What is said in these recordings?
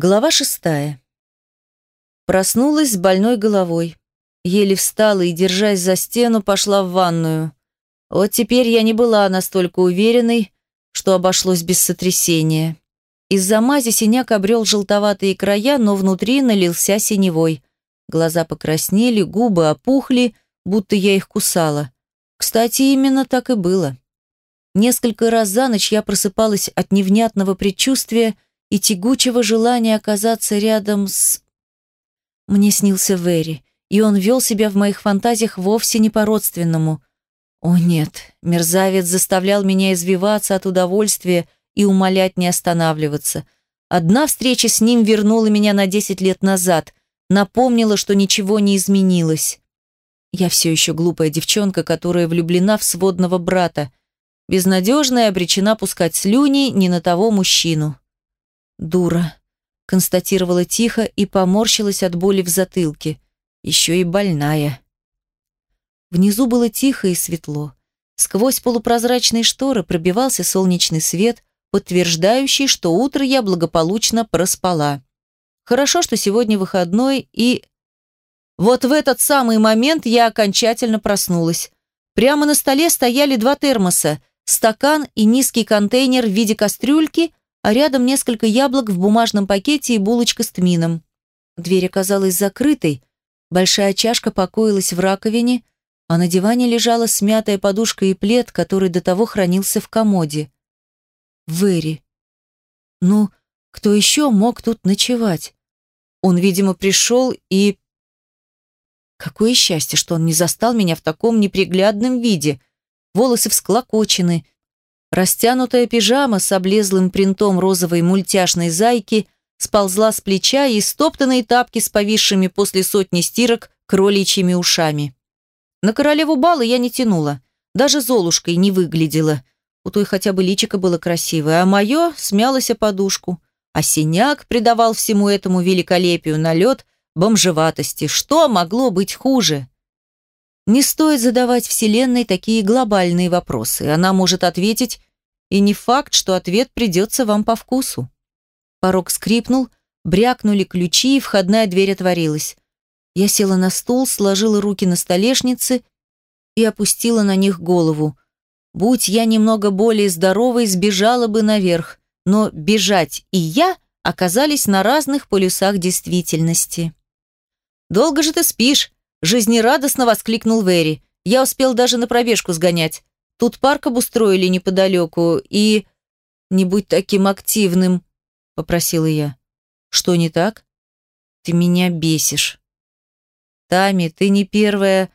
Глава шестая. Проснулась с больной головой. Еле встала и, держась за стену, пошла в ванную. Вот теперь я не была настолько уверенной, что обошлось без сотрясения. Из-за мази синяк обрел желтоватые края, но внутри налился синевой. Глаза покраснели, губы опухли, будто я их кусала. Кстати, именно так и было. Несколько раз за ночь я просыпалась от невнятного предчувствия и тягучего желания оказаться рядом с... Мне снился Вэри, и он вел себя в моих фантазиях вовсе не по-родственному. О нет, мерзавец заставлял меня извиваться от удовольствия и умолять не останавливаться. Одна встреча с ним вернула меня на десять лет назад, напомнила, что ничего не изменилось. Я все еще глупая девчонка, которая влюблена в сводного брата, безнадежная обречена пускать слюни не на того мужчину. «Дура», — констатировала тихо и поморщилась от боли в затылке. «Еще и больная». Внизу было тихо и светло. Сквозь полупрозрачные шторы пробивался солнечный свет, подтверждающий, что утро я благополучно проспала. Хорошо, что сегодня выходной, и... Вот в этот самый момент я окончательно проснулась. Прямо на столе стояли два термоса, стакан и низкий контейнер в виде кастрюльки, а рядом несколько яблок в бумажном пакете и булочка с тмином. Дверь оказалась закрытой, большая чашка покоилась в раковине, а на диване лежала смятая подушка и плед, который до того хранился в комоде. Вэри. Ну, кто еще мог тут ночевать? Он, видимо, пришел и... Какое счастье, что он не застал меня в таком неприглядном виде. Волосы всклокочены, Растянутая пижама с облезлым принтом розовой мультяшной зайки сползла с плеча и стоптанные тапки с повисшими после сотни стирок кроличьими ушами. На королеву бала я не тянула, даже золушкой не выглядела. У той хотя бы личико было красивое, а мое смялось о подушку. А синяк придавал всему этому великолепию налет бомжеватости. Что могло быть хуже? Не стоит задавать Вселенной такие глобальные вопросы. Она может ответить, и не факт, что ответ придется вам по вкусу. Порог скрипнул, брякнули ключи, и входная дверь отворилась. Я села на стул, сложила руки на столешнице и опустила на них голову. Будь я немного более здоровой, сбежала бы наверх, но бежать и я оказались на разных полюсах действительности. «Долго же ты спишь?» Жизнерадостно воскликнул Вэри. Я успел даже на пробежку сгонять. Тут парк обустроили неподалеку, и... Не будь таким активным, попросила я. Что не так? Ты меня бесишь. Тами, ты не первая...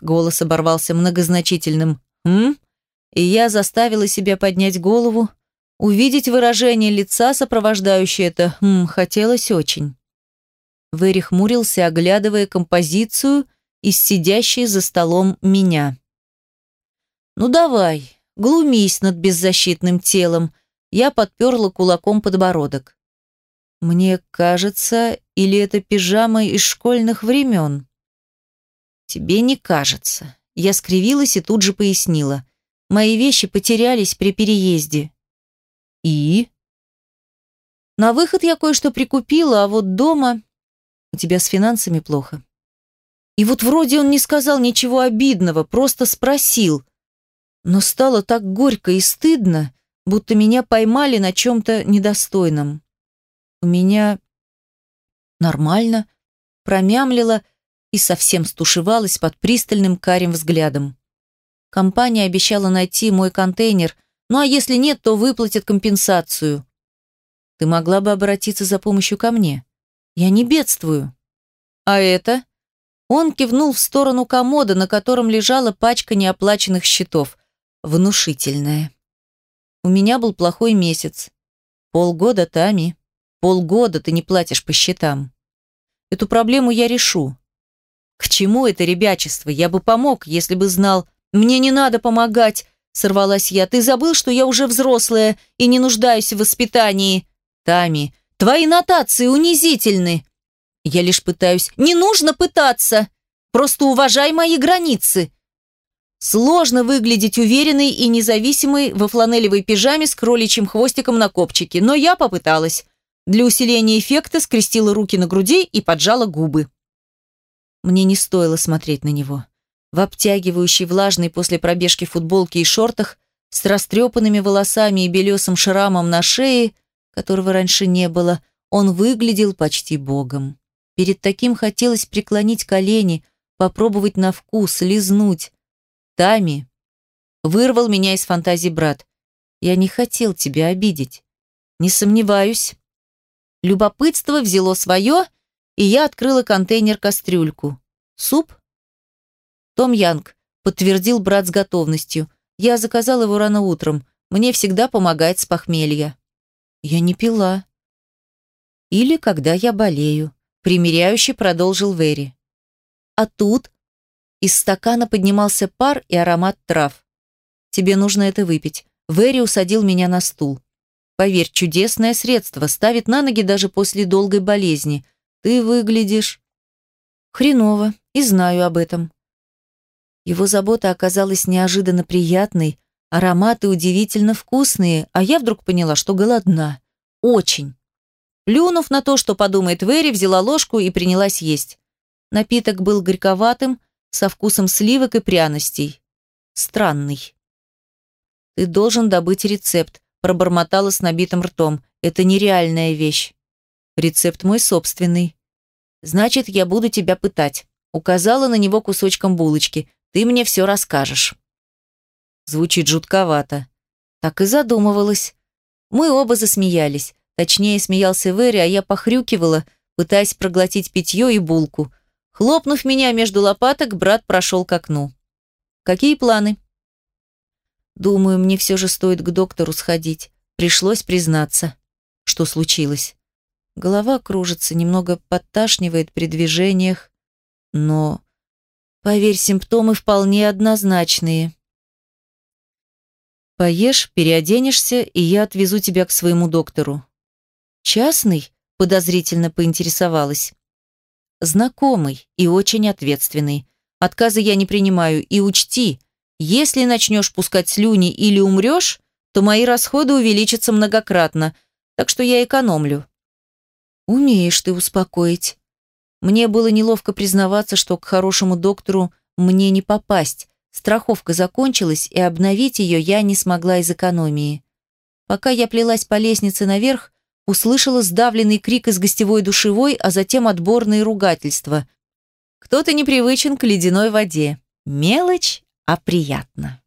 Голос оборвался многозначительным. «М?» И я заставила себя поднять голову. Увидеть выражение лица, сопровождающее это «м» хотелось очень. Вэри хмурился, оглядывая композицию из сидящей за столом меня. «Ну давай, глумись над беззащитным телом», я подперла кулаком подбородок. «Мне кажется, или это пижама из школьных времен?» «Тебе не кажется». Я скривилась и тут же пояснила. «Мои вещи потерялись при переезде». «И?» На выход я кое-что прикупила, а вот дома у тебя с финансами плохо. И вот вроде он не сказал ничего обидного, просто спросил. Но стало так горько и стыдно, будто меня поймали на чем-то недостойном. У меня нормально, промямлила и совсем стушевалась под пристальным карим взглядом. Компания обещала найти мой контейнер, ну а если нет, то выплатят компенсацию. Ты могла бы обратиться за помощью ко мне. Я не бедствую. А это? Он кивнул в сторону комода, на котором лежала пачка неоплаченных счетов. Внушительная. У меня был плохой месяц. Полгода, Тами. Полгода ты не платишь по счетам. Эту проблему я решу. К чему это ребячество? Я бы помог, если бы знал. Мне не надо помогать, сорвалась я. Ты забыл, что я уже взрослая и не нуждаюсь в воспитании. Тами, Твои нотации унизительны. Я лишь пытаюсь... Не нужно пытаться. Просто уважай мои границы. Сложно выглядеть уверенной и независимой во фланелевой пижаме с кроличьим хвостиком на копчике, но я попыталась. Для усиления эффекта скрестила руки на груди и поджала губы. Мне не стоило смотреть на него. В обтягивающей влажной после пробежки футболке и шортах, с растрепанными волосами и белесым шрамом на шее, которого раньше не было, он выглядел почти богом. Перед таким хотелось преклонить колени, попробовать на вкус, лизнуть. Тами вырвал меня из фантазии брат. Я не хотел тебя обидеть. Не сомневаюсь. Любопытство взяло свое, и я открыла контейнер-кастрюльку. Суп? Том Янг, подтвердил брат с готовностью. Я заказал его рано утром. Мне всегда помогает с похмелья. Я не пила. Или когда я болею. Примеряюще продолжил Вэри. А тут из стакана поднимался пар и аромат трав. Тебе нужно это выпить. Вэри усадил меня на стул. Поверь, чудесное средство, ставит на ноги даже после долгой болезни. Ты выглядишь... Хреново, и знаю об этом. Его забота оказалась неожиданно приятной, ароматы удивительно вкусные, а я вдруг поняла, что голодна. Очень. Плюнув на то, что подумает Вэри, взяла ложку и принялась есть. Напиток был горьковатым, со вкусом сливок и пряностей. Странный. «Ты должен добыть рецепт», – пробормотала с набитым ртом. «Это нереальная вещь». «Рецепт мой собственный». «Значит, я буду тебя пытать». Указала на него кусочком булочки. Ты мне все расскажешь». Звучит жутковато. Так и задумывалась. Мы оба засмеялись. Точнее, смеялся Вэри, а я похрюкивала, пытаясь проглотить питье и булку. Хлопнув меня между лопаток, брат прошел к окну. «Какие планы?» «Думаю, мне все же стоит к доктору сходить. Пришлось признаться. Что случилось?» Голова кружится, немного подташнивает при движениях. Но Поверь, симптомы вполне однозначные. Поешь, переоденешься, и я отвезу тебя к своему доктору. Частный? Подозрительно поинтересовалась. Знакомый и очень ответственный. Отказы я не принимаю, и учти, если начнешь пускать слюни или умрешь, то мои расходы увеличатся многократно, так что я экономлю. Умеешь ты успокоить. Мне было неловко признаваться, что к хорошему доктору мне не попасть. Страховка закончилась, и обновить ее я не смогла из экономии. Пока я плелась по лестнице наверх, услышала сдавленный крик из гостевой душевой, а затем отборные ругательства. Кто-то непривычен к ледяной воде. Мелочь, а приятно.